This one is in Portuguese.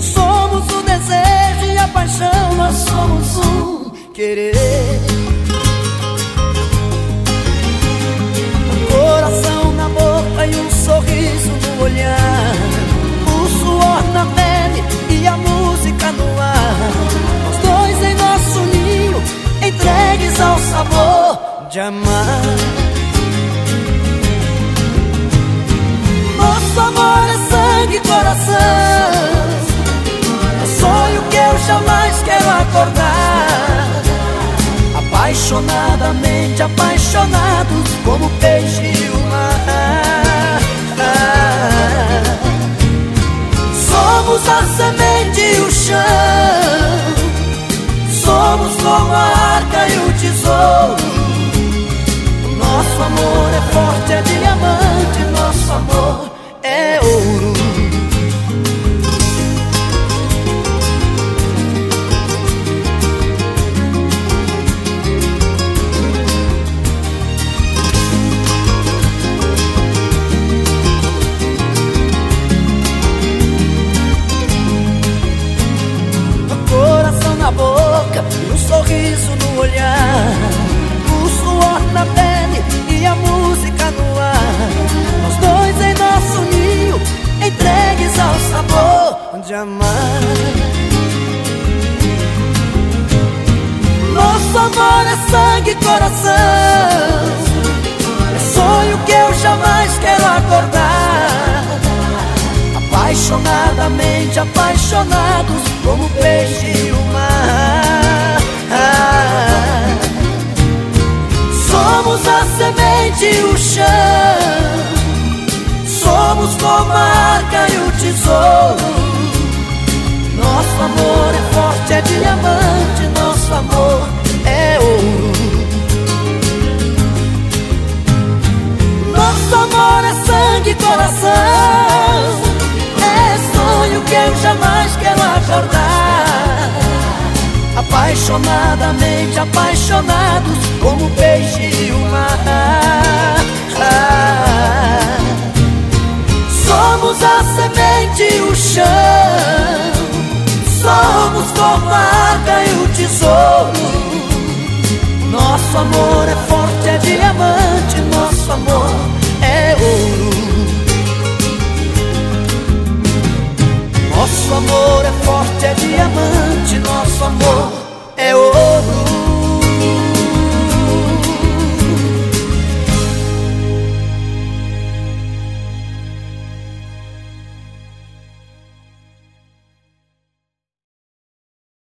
Somos o desejo e a paixão, nós somos um querer. Coração na boca e um sorriso no olhar. O suor na pele e a música no ar. Os dois em nosso ninho, entregues ao sabor de amar. Como peixe e o mar. Somos a semente e o chão, sabor de amar. Nosso amor é sangue e coração, é sonho que eu jamais quero acordar. Apaixonadamente apaixonados como peixe e o mar. Somos a semente e o chão Somos como a arca e o tesouro Nosso amor é forte, é diamante Nosso amor é ouro. Nosso amor é sangue e coração É sonho que eu jamais quero acordar. Apaixonadamente apaixonados como peixe e o mar Nosso amor é forte, é diamante, nosso amor é ouro. Nosso amor é forte, é diamante, nosso amor é ouro.